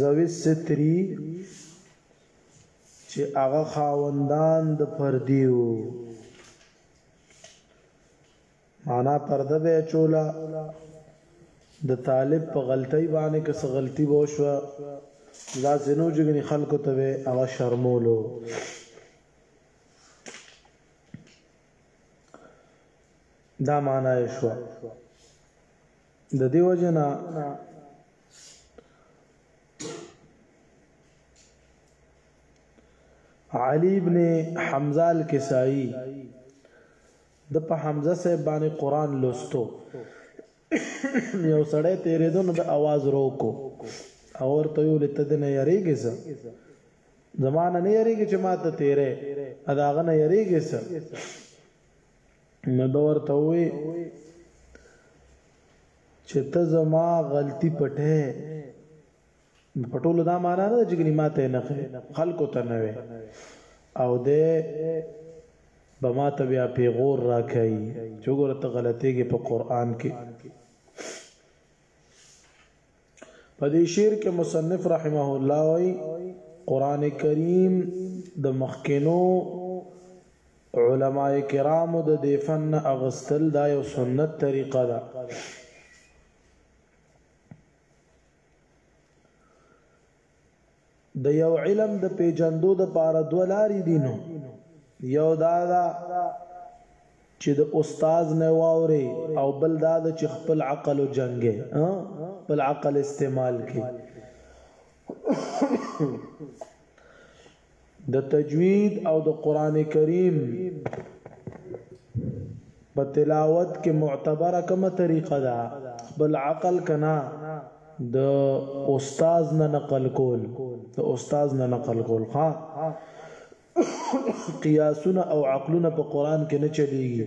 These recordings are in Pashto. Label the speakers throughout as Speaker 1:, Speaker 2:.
Speaker 1: ذوي الستري چې هغه خاوندان د پردیو معنا پرده به چولا د طالب په غلطۍ باندې که څه غلطي وشوه دا زنو جګنی خلکو ته به هغه شرمولو دا معنا یې شو د دې وجنه علی ابن حمزه الکسائی د په حمزه صاحب باندې قران لوستو یو سړی تیرې دون د आवाज روکو اور ته یو لته نه یریږي زه زمانه نه یریږي چې ما ته تیرې اداغه نه یریږي زه نو ده ورته ووې چې ته زما غلطي پټه پټولو دا معنا نه ده چې ګنې ما ته نه خلکو ته نه وي او ده به ما ته بیا پیغور را کوي چې وګوره ته غلطېږې په قرآن کې په دې شعر کې مصنف رحمه الله وایي قران کریم د مخکینو علما کرامو د دفن اغستل دا یو سنت طریقه ده د یو علم د پیجندو د پاره دوه لارې دي نو یو دا دا چې د استاد نه واوري او بل دا د چې خپل عقل جنگي خپل عقل استعمال کړي د تجوید او د قران کریم په تلاوت کې معتبره کومه طریقه ده خپل عقل کنا د استاد نه نقل کول د استاد نه نقل کول ها قیاسونه او عقلونه په قران کې نه چلیږي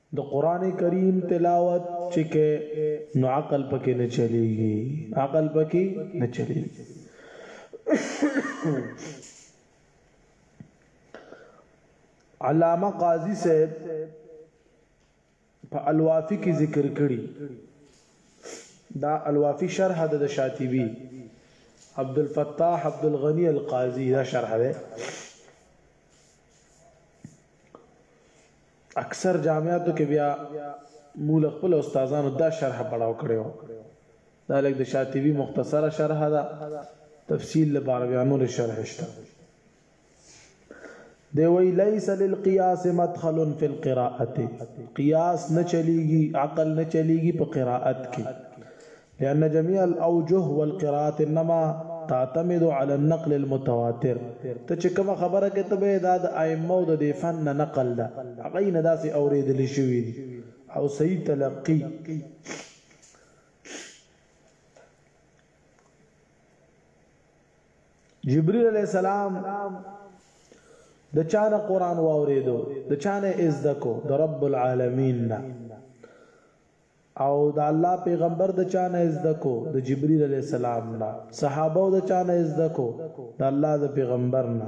Speaker 1: د قران کریم تلاوت چې کې نو عقل پکې نه چلیږي عقل پکې نه چلیږي علامه قاضی صاحب په الوافی کې ذکر کړي دا الوافی شرح د شاطبی عبد الفتاح عبد الغنی القاضی دا شرح ده اکثر جامعاتو کې بیا موږ له خپل استادانو دا شرح پړاو کړی و دا لږ د شاطبي مختصره شرح ده تفصیل لپاره بیا نور شرح شته دی وی لیس للقیاس مدخل فی القراءه قیاس نه چلیږي عقل نه چلیږي په قراءت کې لأن جميع الأوجه والقراءات انما تعتمد على النقل المتواتر ته چې کومه خبره کوې ته به یې دا د ائمه د دې فن نه نقل ده هغه یې نه داسې اورېدلې شوي دي او صحیح تلقي جبريل عليه السلام د چانه قران واوریدو د چانه از دکو د رب العالمین نه او د الله پیغمبر د چا نه زده کو؟ د جبریل علیه السلام نه، صحابو د چا نه زده کو؟ د الله د پیغمبر نه.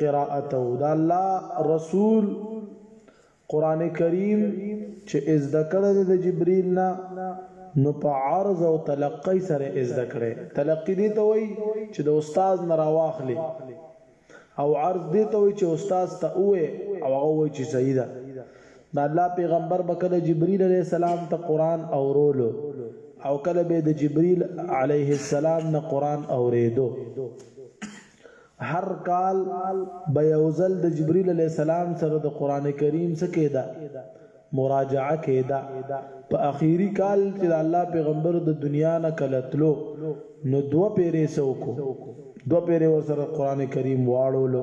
Speaker 1: قراءته دا الله رسول قران کریم چې از ذکر د جبرئیل نه نو په عرض او تلقی سره از ذکر تلقی دی ته وای چې د استاد نه راواخلي او عرض دی ته وای چې استاد ته وې او هغه وای چې صحیح ده د الله پیغمبر به کله جبریل علیه السلام ته قرآن اورولو او کله به د جبریل علیه السلام نه قرآن اوریدو هر کال به یو ځل د جبریل علیه السلام سره د قرآن کریم څخه کېده مراجعه کېده په اخیری کال چې د الله پیغمبر د دنیا نه کله تلو نو دوه پیرې سوکو دوه پیرې ورسره قران کریم واړولو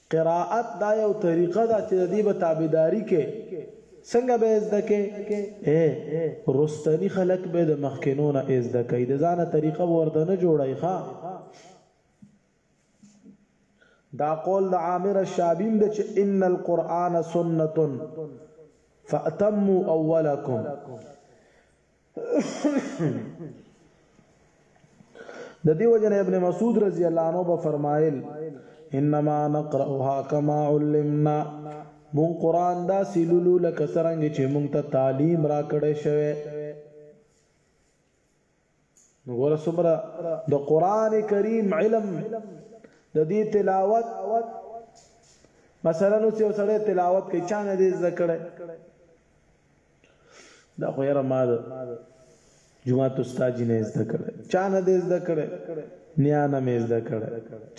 Speaker 1: قرائت دا یو طریقه ده چې د دې به تابعداري کې څنګه به زده کې اے رستنی خلق به د مخکینو نه زده کوي د ځانه طریقه ورته نه جوړای ښا دا قول د عامر الشابیم د چې ان القرآن سنت فاتموا اولکم د دې وجه نه ابن مسعود رضی الله عنه به فرمایل انما نقراها كما علمنا مون قران دا سیلولو لکه سرنګ چې مونږ ته تعلیم را کړی شوی نو ګور سمره د قران کریم علم د دې تلاوت مثلا نو چې سړی تلاوت کوي چا نه دې ذکر دا خو یاره ما د جماعت استاد نه زده کړ چا نه دې زده کړ نیا نه مې زده کړ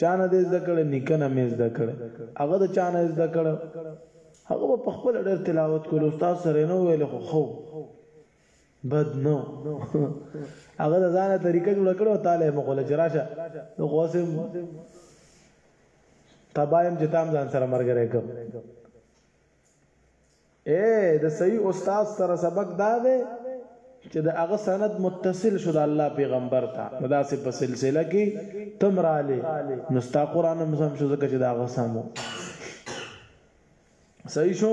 Speaker 1: چا نه دې زده کړ نیکه نه مې زده کړ هغه د چا نه زده کړ هغه په خپل ډېر تلاوت کول استاد سره نه ویل خو خو بد نو هغه د ځانه طریقه جوړ کړو تعالی مخول چراشه نو قاسم تبایم چې تام ځان سره مرګره کوم اے د صحیح استاد سره سبق دا دی چې د هغه سند متصل شو د الله پیغمبر ته نو داسې په سلسله کې تم رااله نو ستا قران هم سم شو ځکه چې دا هغه سمو صحیح شو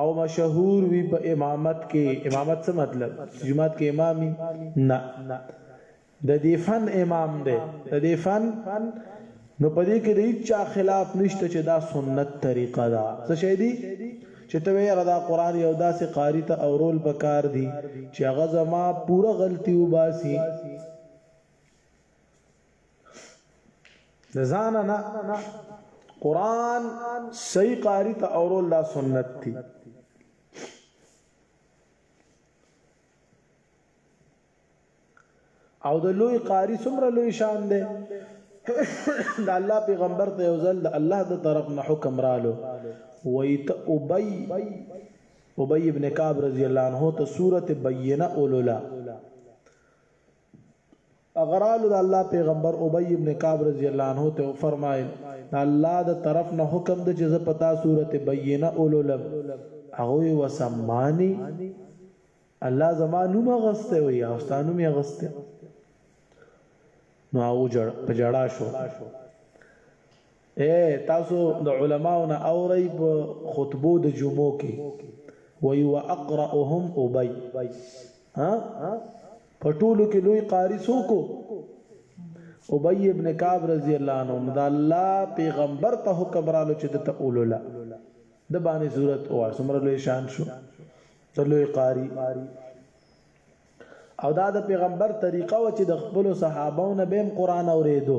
Speaker 1: او مشهور وي په امامت کې امامت څه مطلب چې جماعت کې امامي نه د دې فن امام دی د دې فن نو پدې کې د هیڅ خلاف نشته چې دا سنت طریقه ده څه شي دي چې ته یې ردا قران یو داسې قاری ته اورول پکار دي چې هغه زما پوره غلطي وباسي د ځان نه قران صحیح قاری ته اورول دا سنت دی او د لوی قاری څومره لوی شان دی د الله پیغمبر ته یو ځل د الله د طرف نه حکم رالو ویت ابی ابی ابن کعب رضی الله عنه ته سوره بینه اولولا هغه رالو د الله پیغمبر ابی ابن کعب رضی الله عنه ته وفرمایل د الله د طرف نه حکم د چې زه په تا سورته بینه اولولم هغه وسمانی الله زما نوم غسته او یا استانو می غسته نو او جړ په جړا شو اې تاسو د علماو نه اورئ په خطبو د جمعو کې وی واقرأهم ابي ها په ټولو کې لوی قاری څوک ابي ابن کعب رضی الله عنه دا الله پیغمبر ته حکم رالو چې د تقوللا د باندې صورت او سمره لوی شان شو د لوی قاری او دا د پیغمبر طریقه و چې د خپل صحابهونو به قرآن اوریدو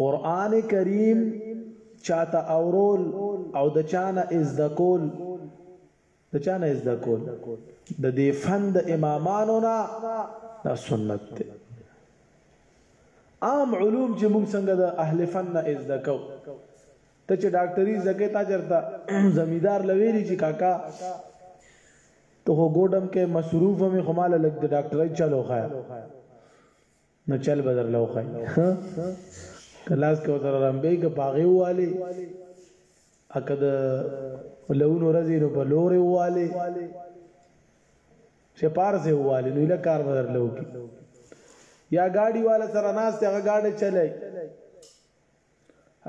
Speaker 1: قرآن کریم چاته اورول او د چانه ازده کول د چانه ازده کول د دې فن د امامانو نه دا سنت دی عام علوم چې موږ څنګه د اهل فن نه ازده کو ته چې ډاکټري زکه تا چرته زمیدار لویری چې کاکا ته ګوډم کې مصروف مې خماله لګ د ډاکټرای چلو خا نو چل به درله وخای ها کلاس کې وتر رمبې کې باغې واله اکه د لون ورځې نو په لورې واله چې پارسه واله نو له کار بدر لو کی یا گاډي والا سره ناس ته هغه گاډي چلای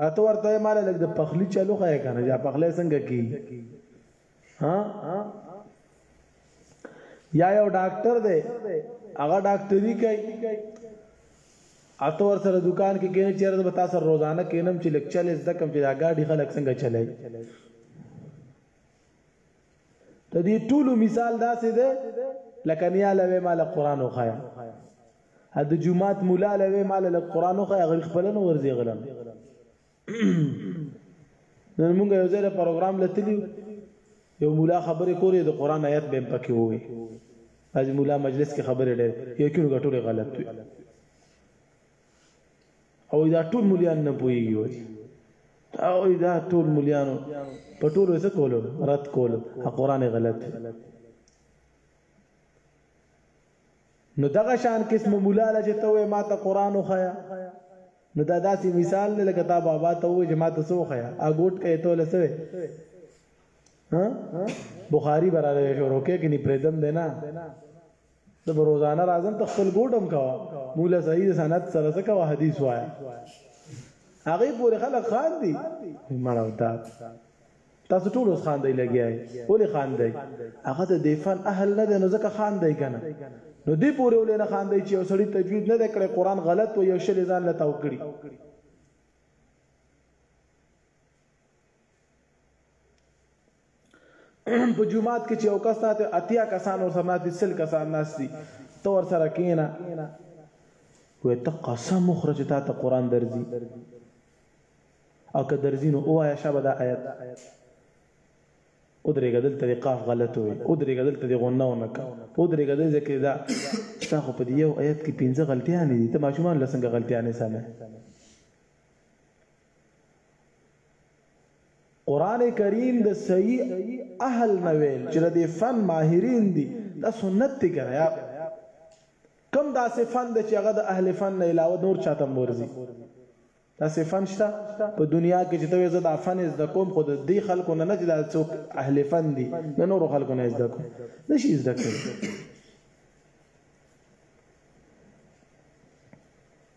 Speaker 1: اته ورته مال لګ د پخلی چالو خای کنه یا پخلی څنګه کی ها یا یو ډاکټر دی هغه ډاکټري کوي اته ور سره دکان کې کینې چیرې به تاسو روزانه کینم چې لکچل زده کم چې دا ګاډي خلک څنګه چلای د دې ټولو مثال داسې ده لکه نیا لوي مال قران وخایا ا د جمعات مولا لوي مال له قران وخایا غری خپل نو ورځي غلم نن موږ یو ځای پروګرام لتلی یو مولا خبرې کولې د قران آیت به پکې وې باز مولا مجلس کې خبرې ډېر یو کینو غټولې غلط وي او دا ټول مليان نه پويږي وای او دا ټول مليانو په ټولو څه کولو رد کولو قرآن غلط نو دغه شان قسم مولا لږ ته وې ما ته قرآن وخایا نو دا داسې مثال دی لکه تا بابا ته وې ما ته سو خایا اګوټ کې ته لسوي ها بخاری براله شروع کې کې نه پردم دینا د روزانه راځم ته خپل ګوډم کا مولا سعید سند سره څه کا حدیث وای هغه پورې خلک خان دي مړو دا تاسو ټول اوس خان دی لګیای ولې خان دی هغه د دیفن اهل نه دی نو ځکه خان دی کنه نو دی پورې ولې نه خان دی چې وسړی تجوید نه کړي قران غلط و یو شل ځان لته وکړي په جمعات کې چې یو کس ناته اتیا کسان ور سره ناته سل کسان ناشتي تو ور سره کینا وې ته قسم مخره چې تا ته قران درځي او که درځي نو اوایا شابه دا آیت ودرېګه دلته د قاف غلط وي ودرېګه دلته د غنه ونه کا ودرېګه د ځکه دا تا خو په دې یو آیت کې پنځه غلطیاں دي ته ماشومان لسنګ غلطیاں نه سمه قرآن کریم د صحیح اهل نه ویل چې د دې فن ماهرین دي دا سنت دی کنه یا کم داسې فن د چې هغه د اهل فن نه علاوه نور چاته مورزي داسې فن شته په دنیا کې چې ته زه دا فن زده کوم خو د دې خلکو نه نه چې دا څوک اهل فن دي د نورو خلکو نه زده کوم نشي زده کوي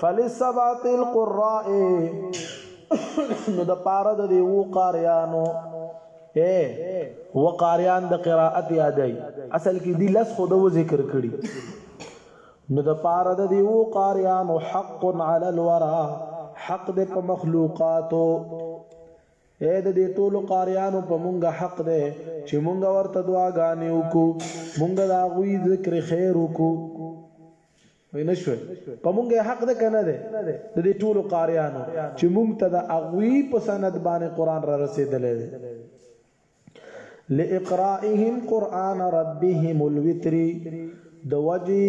Speaker 1: فلسبات القراء نو د پاره د دی وو قاریانو اے و قاریان د قراءت یادای اصل کې دی لس خود و ذکر کړي نو د پاره د دی وو قاریانو حق علی الورا حق د په مخلوقاتو اے د دې ټول قاریانو په مونږه حق ده چې مونږه ورته دعاګانې وکړو مونږه دا غوي ذکر خیر وکړو وای نه شوي په مونږه حق ده کنه ده د دې ټولو قاریانو چې مونږ ته د اغوی په سند باندې قران را رسیدلې ده لاقرائهم قران ربهم الوتر د وجه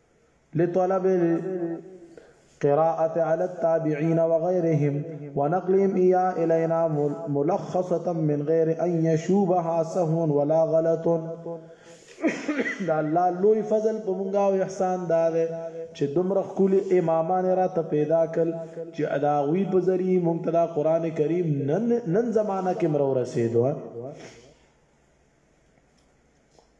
Speaker 1: لطلب القراءة على التابعين وغيرهم ونقلهم إياه إلينا ملخصة من غير أن يشوبها سهو ولا غلط دا الله لوی فضل په مونږه او احسان دا ده چې دومره خولي امامان را ته پیدا کړ چې ادا غوي په ذریعہ مونږ ته دا قران کریم نن نن زمانہ کې مرو رسیدو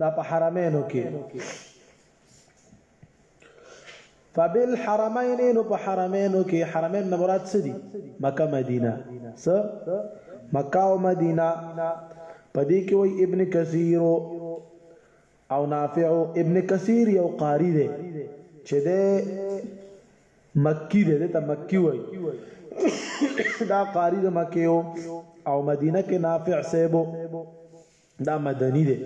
Speaker 1: دا په حرمینو کې فبل حرمین نو په حرمینو کې حرمین نه مراد څه دي مکه مدینه س مکه او مدینه پدې کې وای ابن کثیر او نافع ابن کثیر یو قاری دی چې د مکی دی ته مکی وای دا قاری د مکه او مدینه کې نافع سیبو دا مدنی دی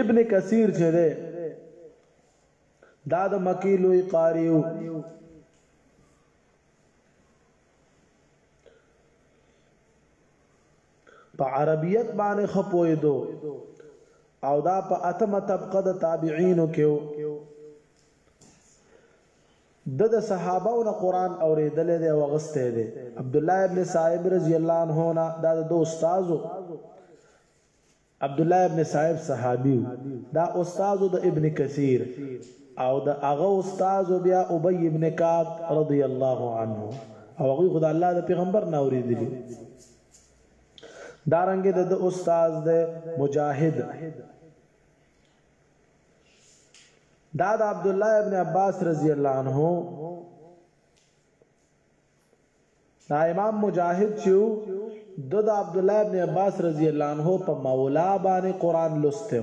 Speaker 1: ابن کثیر چې ده دا د مکی لوی قاریو په عربیت باندې خپوي دو او دا په اتمه طبقه د تابعین کې ده د صحابو نه قرآن اورېدلی دی او اغستی دی، عبدالله ابن صائب رضی الله عنه نه دا د ده استاذ و، عبدالله ابن صائب صحابي و، دا استاذ و د ابن کثير او د هغه استاذ و بيا ابي ابن کعب رضی الله عنه او هغوی خو د الله د پېغمبر نه اورېدلي دارنګه د ده استاذ دی مجاهد. دا د عبد الله ابن عباس رضی الله عنه دا امام مجاهد چې د د عبد الله ابن عباس رضی الله عنه په مولا باندې قران لسته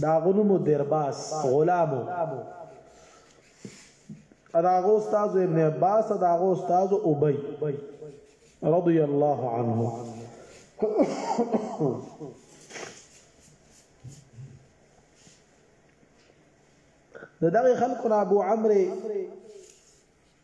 Speaker 1: د هغه نوم و درباس غلام و د هغه استاد ابن عباس د هغه استاد ابی رضی الله عنه د دغه خلکو نه ابو عمرو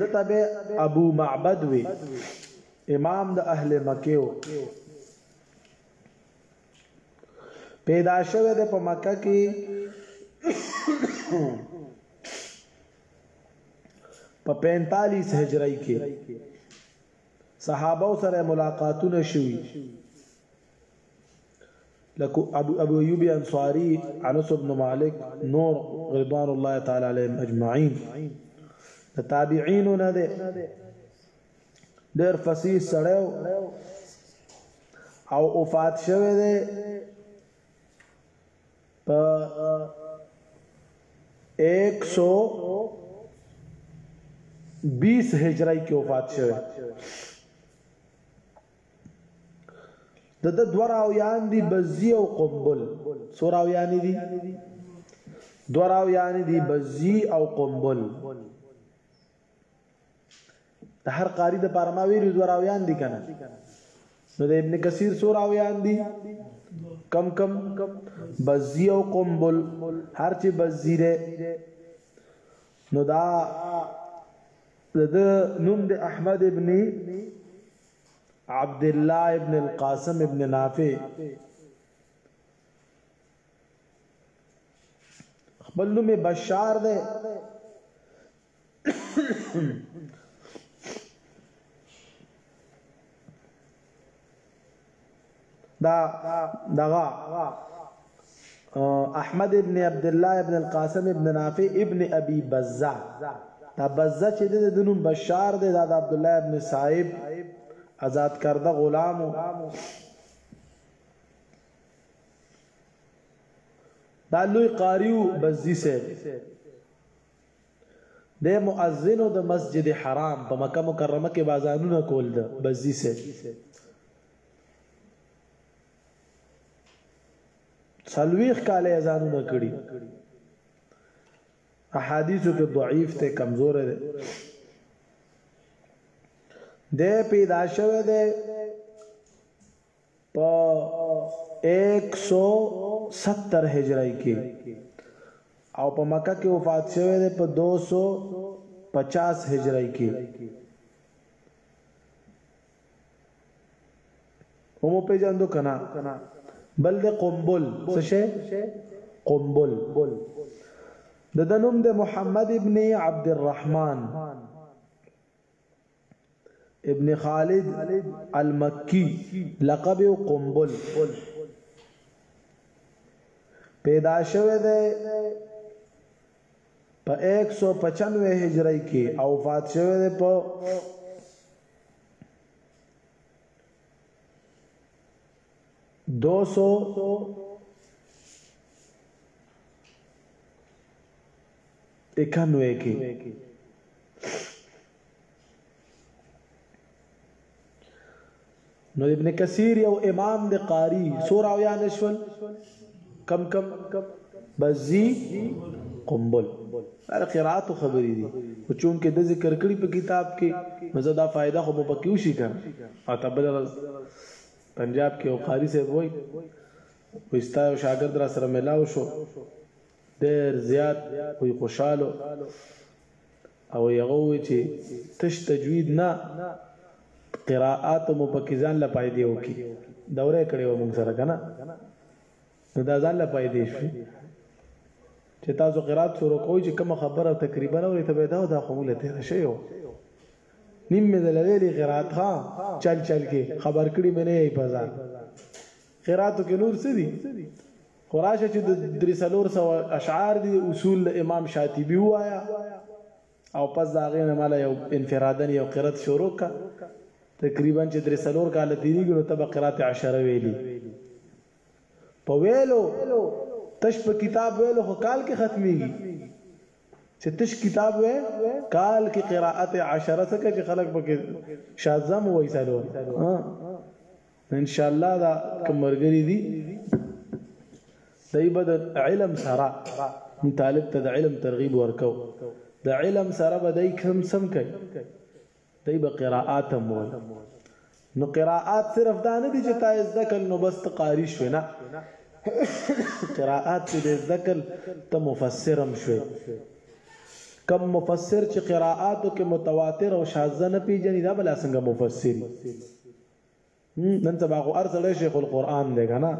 Speaker 1: دته به ابو معبد وی امام د اهل مکه و پیدا شوه د په مکه کې په 45 هجری کې صحابه سره ملاقاتونه شوي لکه ابو ایوب انصاری انس بن مالک نور رضوان الله تعالی علیهم اجمعین د تابعین نه ده ډېر فصیح سړی او وفات شوه دی په 120 هجری کې وفات شوه د د دوه راویان دي بزی او قنبل څو راویان دي دوه راویان دي بزی او قنبل د هر قاری د پاره ما ویلو دوه راویان دي کنه نو د ابن کثیر څو راویان دي کم کم بزی او قنبل هر چې بزی ده نو دا د نوم د احمد ابن عبدالله ابن القاسم ابن نافع خپل نوم بشار دی دا دغه احمد ابن عبد الله ابن القاسم ابن نافع ابن ابي بزه دا بزه چې د نوم بشار دی دا د عبد الله ابن صاحب آزاد کرده غلامو دا لوی قاریو بزی سه د مؤذن د مسجد حرام په مکه مکرمه کې بازانونه کول ده بزی سه څلويخ کاله اذانونه کړي احادیثو کې ضعیف ته کمزور دی د پیدا شوه دی په 170 هجری کې او په مکه کې وفات شوه دی په 250 هجری کې ومو پیجندو کنا بل د قنبل څه شي قنبل د دنوم د محمد ابن عبد الرحمن ابن خالد المکی لقب قنبل پیدا شوه ده په 195 هجری کې او وفات شوه ده په دو سو اکانوے کې نو ابن کثیر یو امام د قاری سو راویا نشول کم کم بزی قنبل دا قرات خبرې دي او چون کې د ذکر کړي په کتاب کې مزه دا فائدہ خو په کېو شي کنه او تبل پنجاب کې او قاری صاحب وای وستا او شاګرد را سره ملاو شو ډېر زیات وي خوشاله او یغه وي چې تش تجوید نه قراءات مو پکې ځان لا پایدې وکي دوره کړې و موږ سره کنه نو دا ځان لا پایدې شي چې تاسو قرات شروع کوئ چې کوم خبره تقریبا اوري ته دا دا خو له تیر شي یو نیم مې د لویلې قرات ها چل چل کې خبر کړی مې نه یې پزان قراتو کې نور څه دي خو راشه چې د درې څلور سوه اشعار دي اصول د امام شاطبي ووایه او پس د هغې نه ماله یو انفرادن یو قرات شروع کا تقریبا چې درې څلور کاله تېرېږي نو ته به قرات عشره ویلي په ویلو تش په کتاب ویلو خو کال کې ختمېږي چې تش کتاب وې کال کې قراءت عشره څخه چې خلک پکې شازم وایي سالو ها ان شاء الله دا کوم مرګري دي دایبه د علم سره طالب ته د علم ترغیب ورکو د علم سره به دای کم سم کوي دایبه قراءات هم وایي نو قراءات صرف دا نه دي چې تا زده کړ نو بس ته قاری شوې نه قراءات چې زده کړ ته مفسر هم شوې کم مفسر چې قراءاتو کې متواتر او شاذ نه پیژني دا بل څنګه مفسر نن سبا خو ارسړې شیخ القرآن دی کنه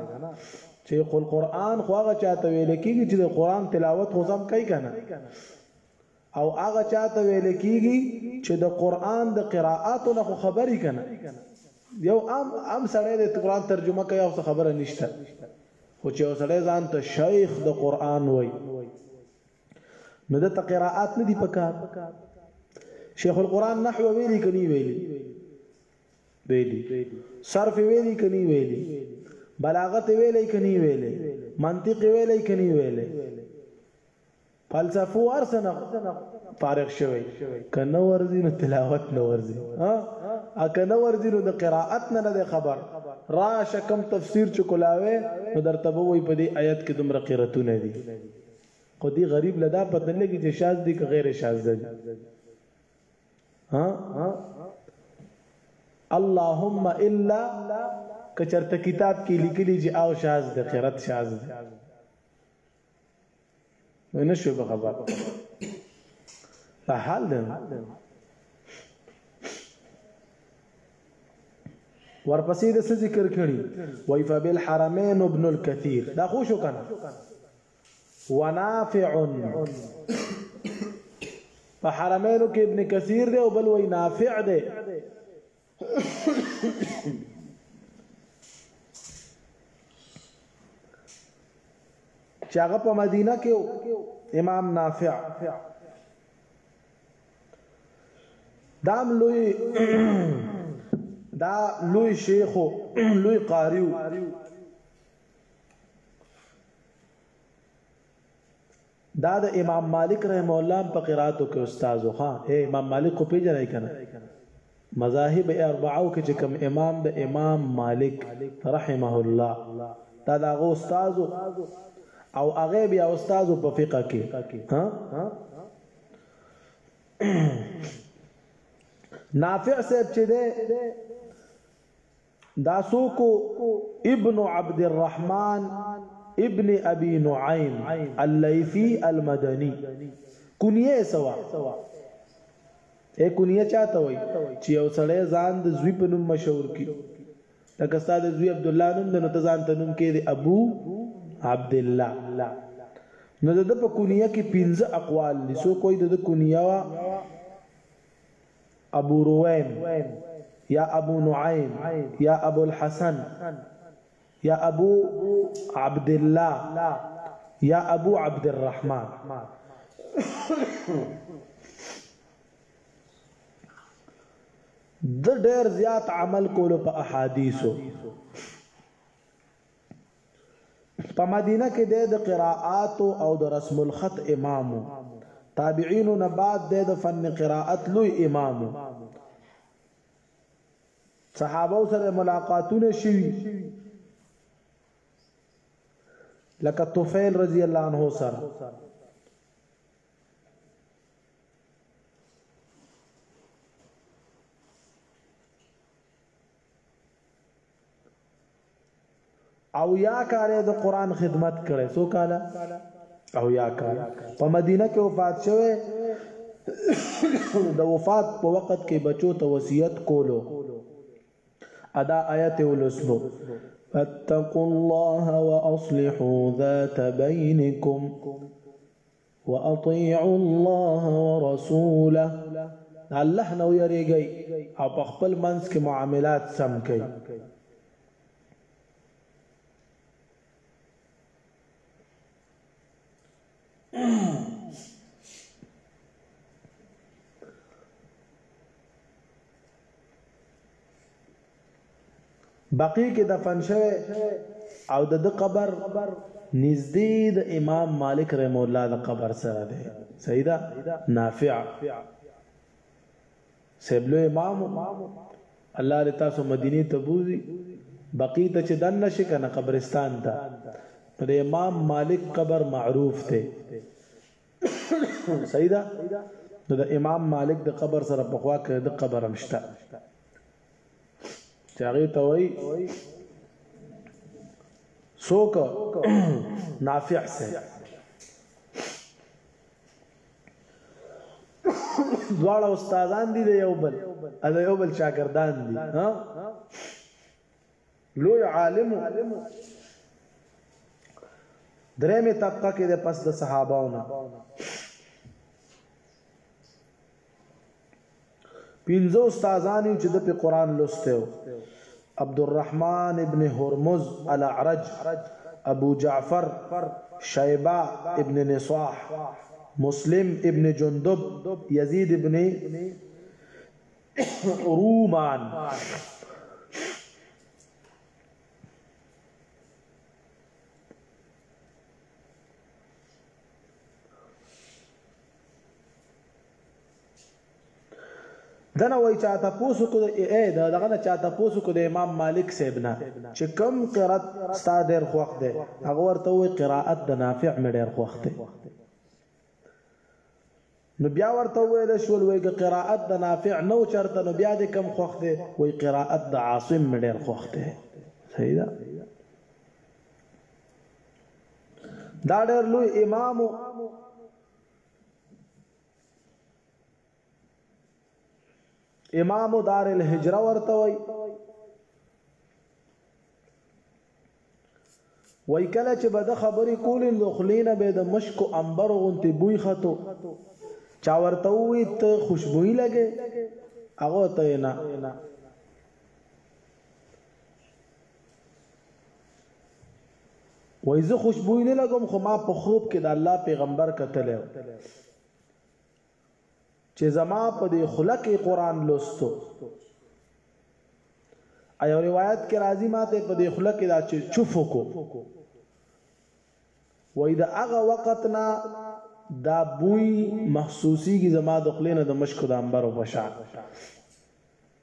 Speaker 1: چې قل قرآن خو هغه چاته ویل کیږي چې د قرآن تلاوت خو سم کوي کنه او هغه چاته ویل کیږي چې د قرآن د قراءاتو نه خو خبري کنه یو عام عام سړی د قرآن ترجمه کوي او څه خبره نشته خو چې یو سړی ځان ته شیخ د قرآن وای نو د تقراءات نه دی پکار شیخ القرآن نحو ویلي کني ویلي ویلی صرف ویلی کنی ویلی بلاغت ویلی کنی ویلی منطق ویلی کنی ویلی فلسفو ارسنه فارغ شوی کنه ورزی نو تلاوت نه ورزی ها اکنه ورزی نو د قرائت نه نه خبر را شکم تفسیر چکلاوه نو درته وای په دې آیت کې دومره قراتونه دي خو دې غریب لدا پته لګی چې شاذ دي که غیر شاذ دي ها اللهم الا کچرته کتاب کې لیکلي چې او شاز د قرات شاز دی ونه شو به خبر په حال ده ورپسې د ذکر کړي وای فبالحرمین ابن الكثير دا خو شو کنه ونافع په حرمینو کې ابن کثیر دی او بل وی نافع دی چې هغه په مدینه کې امام نافع دام لوی دا لوی شیخ لوی قاری دا د امام مالک رحم الله په قراتو کې استاد خو اے امام مالک خو پیژنې کنه مذاهب اربعو کې چې کوم امام د امام مالک رحمه الله دا دا غو استاد او هغه بیا استاد په فقہ کې ها نافع صاحب چې ده دا څوک ابن عبد الرحمن ابن ابي نعيم الليثي المدني کنيه سوا اے کنيه چاته وای چې یو سړی ځان د زوی په نوم مشهور کی لکه استاد زوی عبد الله نوم د نو ته ځان ته نوم کې دی ابو عبد الله نو د په کنيه کې 15 اقوال دي سو کوئی د کنيه وا ابو رويم يا ابو نعيم يا ابو الحسن يا ابو عبد الله يا ابو عبد الرحمن د ډېر زیات عمل کولو په احادیثو په مدینه کې دی د قراءاتو او د رسم الخط امام و. تابعینو نه بعد دی د فن قراءت لوی امام و. صحابو سره ملاقاتونه شوي لکه طفیل رضی الله عنه سره او یا کاله د قران خدمت کړي سو کاله او یا کاله په مدینه کې وفات شوه د وفات په وخت کې بچو ته وصیت کولو ادا آیت ولسلو فاتقوا الله واصلحوا ذات بينكم واطيعوا الله ورسوله الله نو یریږي او په خپل منځ کې معاملات سم کوي بقیع کې دفن شوی او د د قبر نږدې د امام مالک رحم الله د قبر سره دی صحیح ده نافع سیبلو امام الله دې تاسو مدینه ته بوزي بقیع ته چې دن نشي کنه قبرستان ته د امام مالک قبر معروف دی صحیح ده د امام مالک د قبر سره په خوا کې د قبر مشته چې هغه ته وایي څوک نافع سي دواړه استادان دي د یو بل ا د یو بل شاګردان دي ها لوی عالم درېمه طبقه کې د پس د صحابهونو پنځه استادان یو چې د په قران لوسته و عبد الرحمن ابن هرمز الاعرج ابو جعفر شیبه ابن نصاح مسلم ابن جندب یزید ابن رومان دنه وای چا تاسو کو د ای د دغه نه چا تاسو کو د امام مالک صاحب نه چې کم قرات ستا ډیر خوخ ده هغه ورته وی قرائت د نافع مې ډیر خوخ ده نو بیا ورته ویل شول وی ک قرائت د نافع نو چرته نو بیا د کم خوخ ده وی قرائت د عاصم مې ډیر خوخ ده صحیح ده دا ډیر لوی امام امام دار الهجره ورته وای وای کله چې بد خبرې کولې نو خلینه به د مشک او انبر غونتی بوی خاتو چا ورته وی ته خوشبوئی لګې هغه ته نه وای زه خوشبوئی نه لګم خو ما په خوب کې د الله پیغمبر کتل چې زما په دې خلق قرآن لوستو ایو روایت کې راځي ماته په دې خلق دا چې چوفو کو وای دا هغه وخت نه دا بوی محسوسیږي زما د خلینو د مشکو د انبر او بشا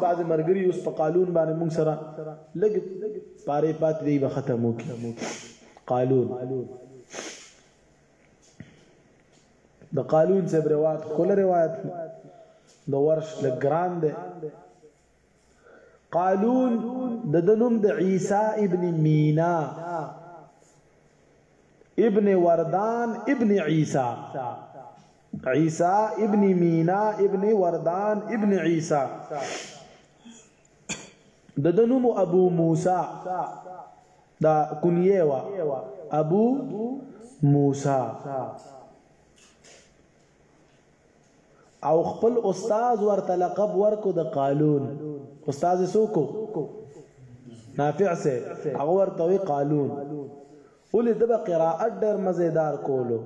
Speaker 1: بعض مرګري اوس په قالون باندې موږ سره لګ پاره پات دی به ختمو کی قالون د قالون څخه روایت خل روایت د ورش لګران دی قالون د دنوم د عیسی ابن مینا ابن وردان ابن عیسی عیسی ابن مینا ابن وردان ابن عیسی د د نوم ابو موسی دا کنیه وا ابو موسی او خپل استاد ورته لقب ورکو د قالون استاد سوکو نافع سه هغه ورته وی قالون ولې د قراءت ډېر مزیدار کولو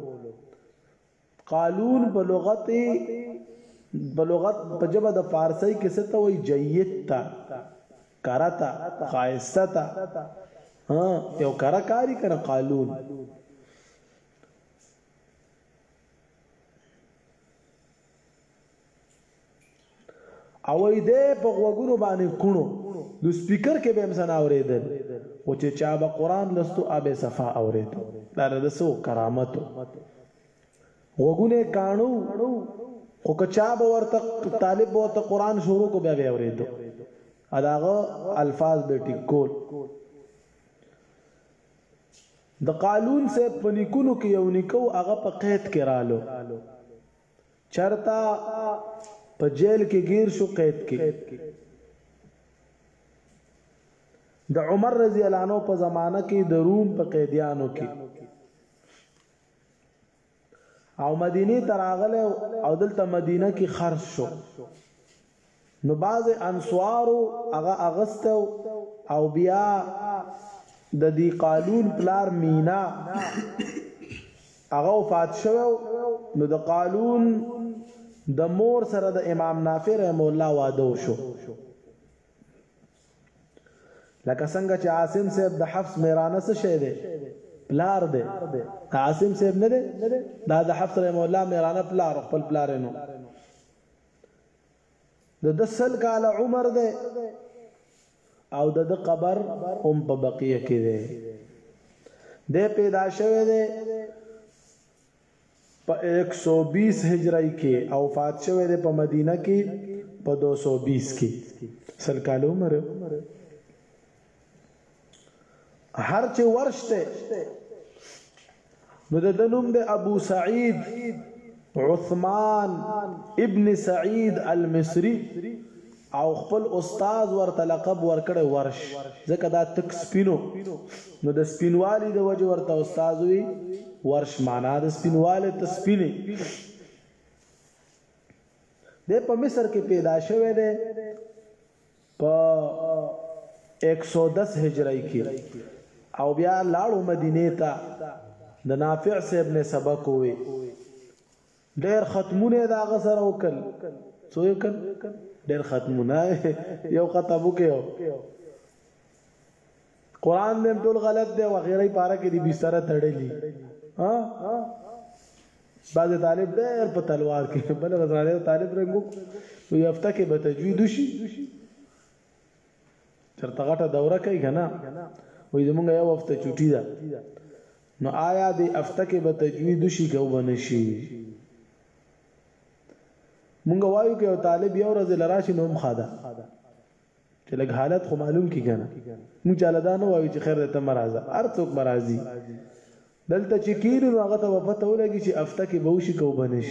Speaker 1: قالون په لغت په لغت په جبه د فارسی کې څه ته وایي جید تا کرتا خایسته تا ها یو کرا کاری کنه قالون او وای دی په غوګونو باندې کونو د سپیکر کې به هم سنا اوریدل او چې چا به قران لستو ابه صفا اورید دا د سو کرامت غوګونه کانو خو که چا به ورته طالب به ورته قران شروع کو بیا به اوریدو اداغه الفاظ به ټیکول د قالون سه پنیکونو کې یو نکو هغه په قید کې رالو چرته په جیل کې گیر شو قید کې د عمر رضی الله عنه په زمانہ کې د روم په قیدیانو کې او مدینه تراغله او دلته مدینه کې خرج شو نو بعضې انصوارو هغه اغستی و او بیا د دي قالون پلار مینا هغه وفات شوی و نو د قالون د مور سره د امام نافع رحم الله واده وشو لکه څنګه چې عاصم صاحب د حفص میرانه څه شی دی پلار دی عاصم صاحب نه دی دا د حفص رحم الله میرانه پلار خپل پلار نو د د سل کال عمر ده او د د قبر هم په بقیه کې ده د پیدا شوه ده په 120 هجری کې او فات شوه ده په مدینه کې په 220 کې سل کال عمر هر چې ورشته نو د دنوم د ابو سعید عثمان ابن سعید المصری او خپل استاد ورته لقب ورکړی ورش ځکه دا تک سپینو نو د سپینوالي د وجه ورته استاد وی ورش معنا د سپینواله تسپینه د په مصر کې پیدا شوه دی په ایک سو دس هجرۍ کې او بیا لاړو مدینې ته د نافع صاحب نه سبق ووی ډېر ختمونه دا غسر وکړ څو یې کړ ډېر ختمونه یو ختم وکړو قران به ټول غلط دی وغیرہ پاره کې دی بستر تړلی ها بعض طالب ډېر په تلوار کې بل غزاله طالب رنګو نو یافته کې به تجوید وشي چرته غټه دوره کوي کنه وې زمونږ یو هفته چټي ده نو آیا د هفته کې به تجوید وشي کو بنشي مونږ وایو کې طالب یو ورځ لراشي نوم خاده چې لګ حالت خو معلوم کی کنه مونږ چاله دا نه وایو چې خیر ته مرزه هر څوک مرزي دلته چې کینو هغه ته وفات ولګي چې افته کې به وشي کو بنش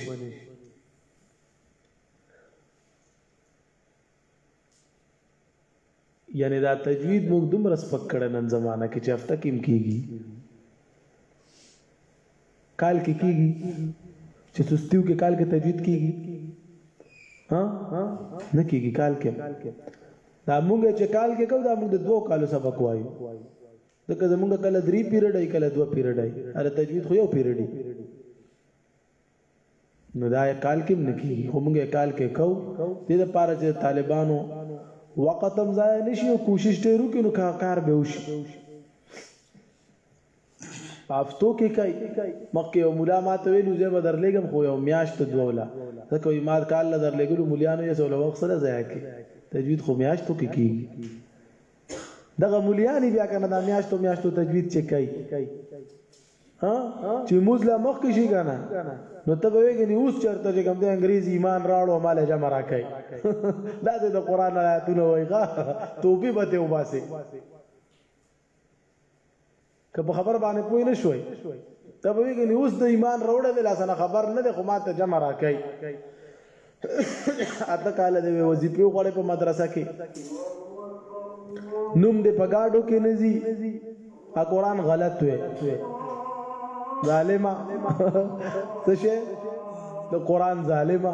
Speaker 1: یعنی دا تجوید موږ دومره سپک کړه نن زمانہ کې چې افته کې کیږي کال کې کیږي چې سستیو کې کال کې تجوید کیږي ها نه کیږي کال کې دا موږ چې کال کې کو دا موږ د دوه کالو سبق وایو دغه زمونږ کله درې پیریډ ای کله دوه پیریډ ای اره تجوید خو یو پیریډ ای نو دا کال کې نه کیږي خو موږ کال کې کو دې لپاره چې طالبانو وقتم ضایع نشي او کوشش ډیرو کې نو کار به وشي په هفتو کې کوي مخکې یو مولا ما ته ویلو زه به درلېږم خو یو میاشت دوه ولا ځکه یې ما کال له درلېږلو مولیانو یې سوله وخت سره ضایع کړي تجوید خو میاشتو کې کېږي دغه مولیانې بیا کنه دا میاشتو میاشتو تجوید چې کوي ها چې موږ لا مخکې شي کنه نو ته به وګنی اوس چرته چې کوم د انګریز ایمان راړو مال جمع راکای دا د قران آیاتونه وایغه توبې به ته وباسي که په خبر باندې پوه نه شوي ته به ویګنی اوس د ایمان راوړل د لاسنه خبر نه د خو ماته جمع راکای اته کال د وظیفه غوړې په مدرسه کې نوم دې په گاډو کې نه زی ا قران غلط وې ظالما څه شه د قران ظالما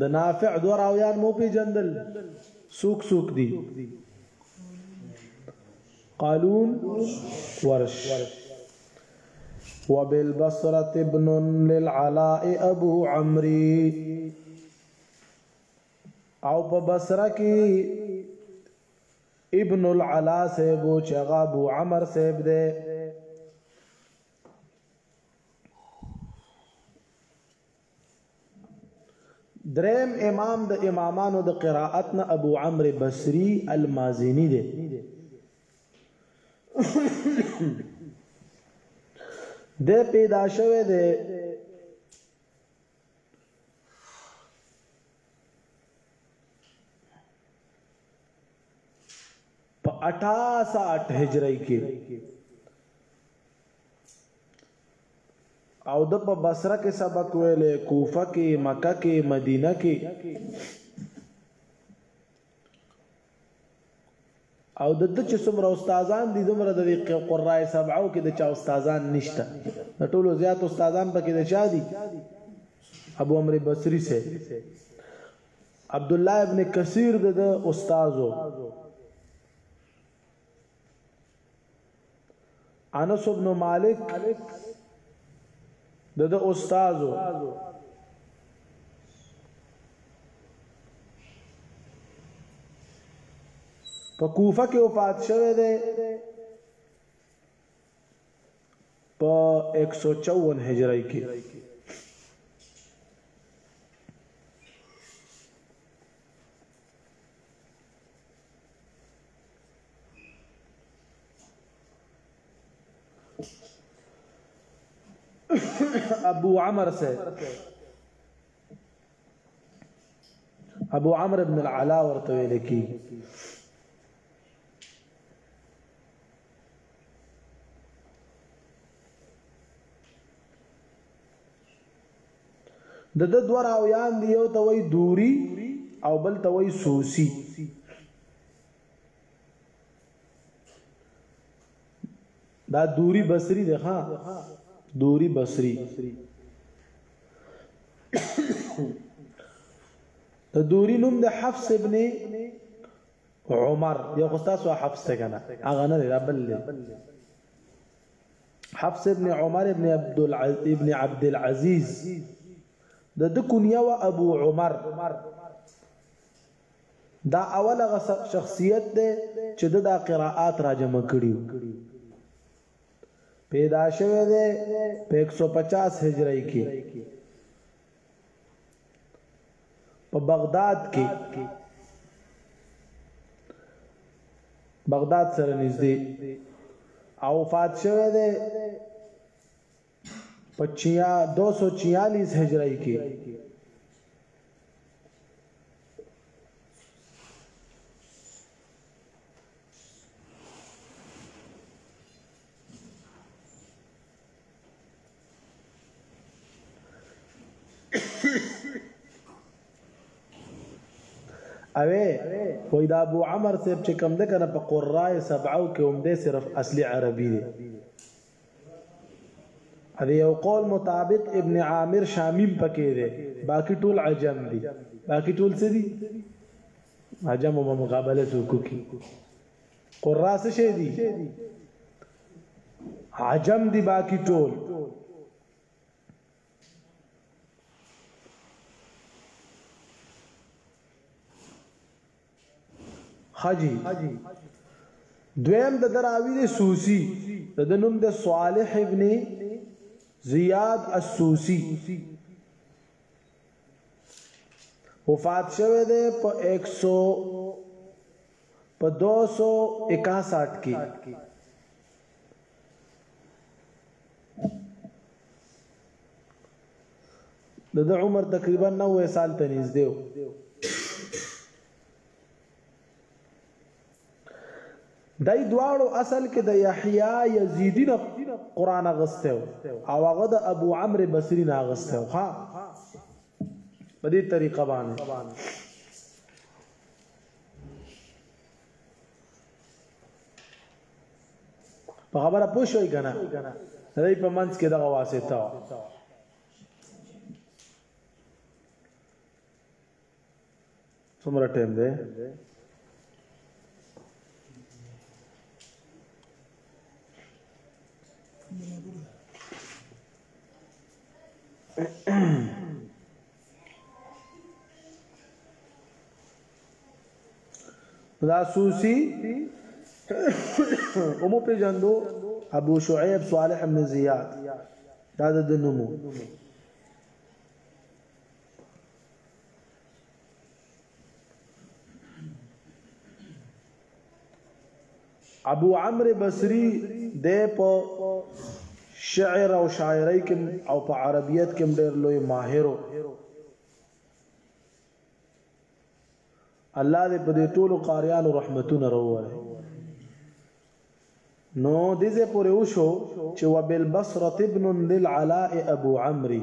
Speaker 1: د نافع دو راویان مو پی جندل سوک سوک دی قالون ورش وبالبصرة ابن للعلاء ابو عمري او په بصره کې ابن العلا صاحب او چغا ابو عمر صاحب ده دریم امام د امامانو د قرائت نه ابو عمرو بصری المازنی دی د پیدا شوه دی په اټا سا اټ هجرۍ کې او د په بصره کې سبق ویلې کوفه کې مکه کې مدینه کې او د د چې څومره استادان دي دومره د قرای سبعو کې د چا استادان نشته د ټولو زیات استادان پکې د چا دي ابو عمرو بصری سه عبدالله ابن کثیر د ده استاد و. انس ابن مالک د ده استاد و. په کوفه کې وفات شوی دی په 154 هجری کې ابو عمر سے ابو عمر ابن العلا ورته ویل کی د د دوه راویان دی یو ته وای دوری او بل ته وای سوسی دا دوری بصری ده ها دوری بصری د دوری نوم د حفص ابن عمر یو خو تاسو حفص ته کنه هغه نه دی دا بل دی حفص ابن عمر ابن عبد العز ابن عبد العزيز د د کنیه و ابو عمر دا اول غ شخصیت دی چې د دا قراءات را جمع کړي پیدا شوه دی په 150 هجری کې په بغداد کې بغداد سره نږدې او وفات شوه دی په 246 هجری کې اوی وای دا ابو عمر صاحب چې کم ده کنه په قرای سبعو کې هم ده صرف اصلي عربي دي هدي یو قول مطابق ابن عامر شامیم پکې ده باقی ټول عجم دي باقی ټول څه دي عجم مقابله سوکو کی قرا څه شي دي عجم دي باقی ټول حجی دویم د دراوی دی سوسی د دنوم د صالح ابن زیاد السوسی وفات شوه ده په 100 په 261 کې د د عمر تقریبا 90 سال ته نږدې و دای دواړو اصل کې د یحیی یزیدی نه قران غسته او هغه د ابو عمرو بصری نه غسته ها په دې طریقه باندې په خبره پوه شوي که نه د دوی په منځ کې دغه واسطه وه څومره ټایم دی Mm-hmm. دا سوسی اومو په جندو ابو شعیب صالح بن زیاد دا د نومو ابو عمرو بصری د په شعر او شاعرۍ کې او په عربیت کې ډېر لوی ماهر الله دې په دې ټولو قاریانو رحمتونه راوړي نو دې زه پورې وشو چې وبالبصره ابن للعلاء ابو عمرو